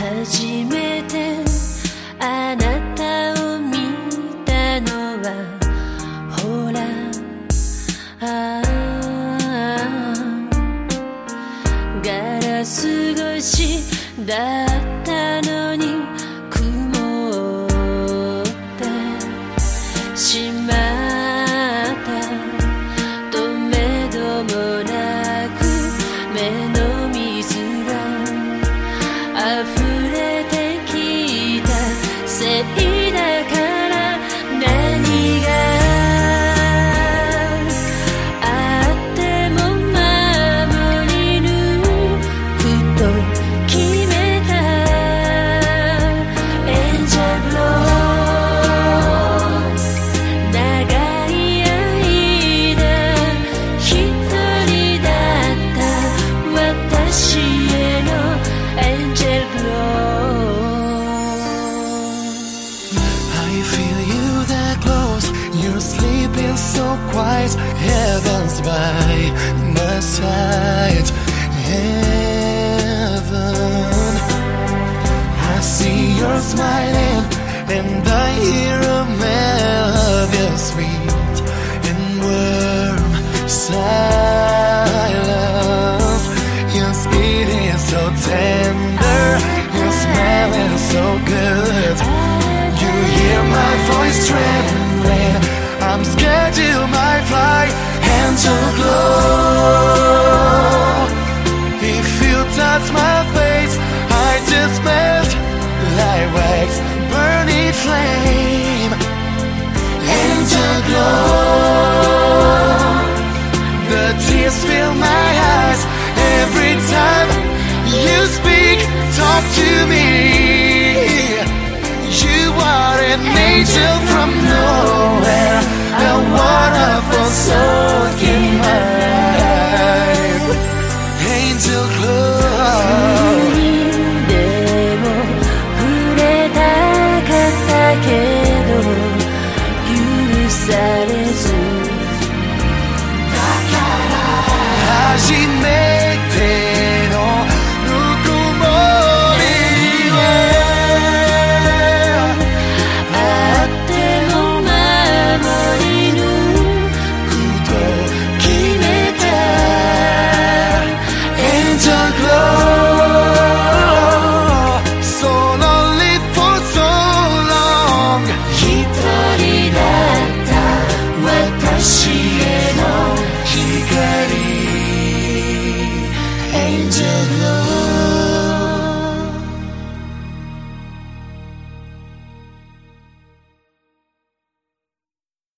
初めてあなたを見たのはほら。ああ。ガラス越しだった so quiet. Heaven's by my side. Heaven. I see you're smiling, and I hear a melody sweet and warm silence. Your skin is so tender, your smell is so good. You hear my voice trembling. I'm scared you might fly and to glow. If you touch my face, I just melt like wax, burning flame. And to glow. The tears fill my eyes every time you speak, talk to me. の光 Angel Glow